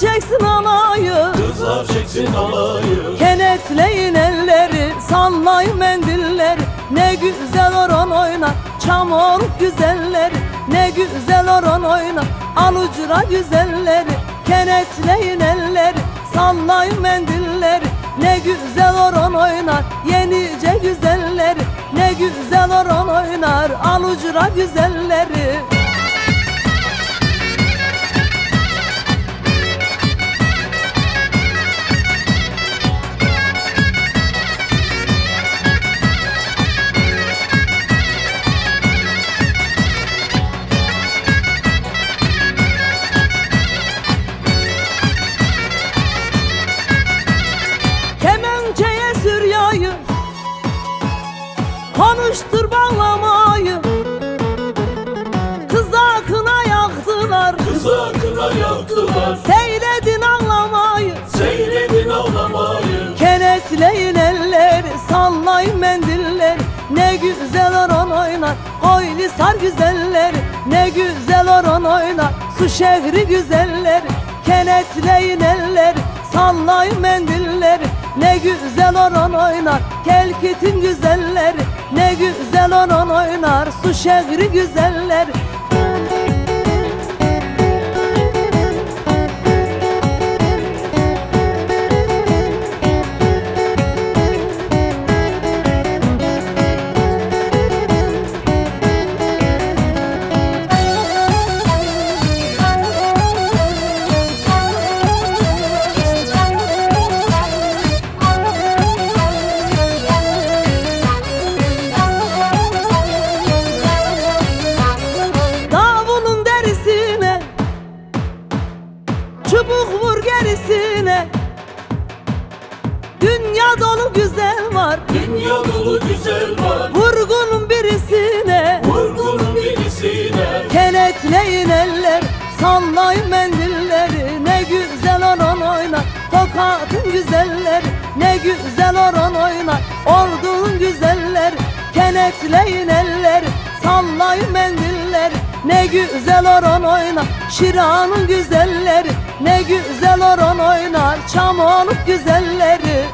çeksin alayı Kızlar çeksin alayı Kenetleyin elleri sallayın mendilleri. Ne güzel oran oynar çamur güzelleri. Ne güzel oran oynar alucra güzelleri. Kenetleyin elleri sallayın mendilleri. Ne güzel oran oynar yenice güzelleri. Ne güzel oran oynar alucra güzelleri. Konuştur bağlamayı. Kız akına yaktılar. Kız akına yaktılar. Seyredin ağlamayı. Seyredin ağlamayı. Kenetleyin elleri Sallayın mendilleri Ne güzel oran oynar Oyli sar güzelleri. Ne güzel oran oynar Su şehri güzelleri Kenetleyin elleri Sallayın mendilleri Ne güzel oran oynar Kelkitin güzelleri Ne güzel oran oynar Su şehri güzelleri Tokatın güzelleri Ne güzel oran oynar. Ordunun güzelleri Kenetleyin eller. Sallayın mendilleri Ne güzel oran oynar. Şiranın güzelleri Ne güzel oran oynar. Çamoluk güzelleri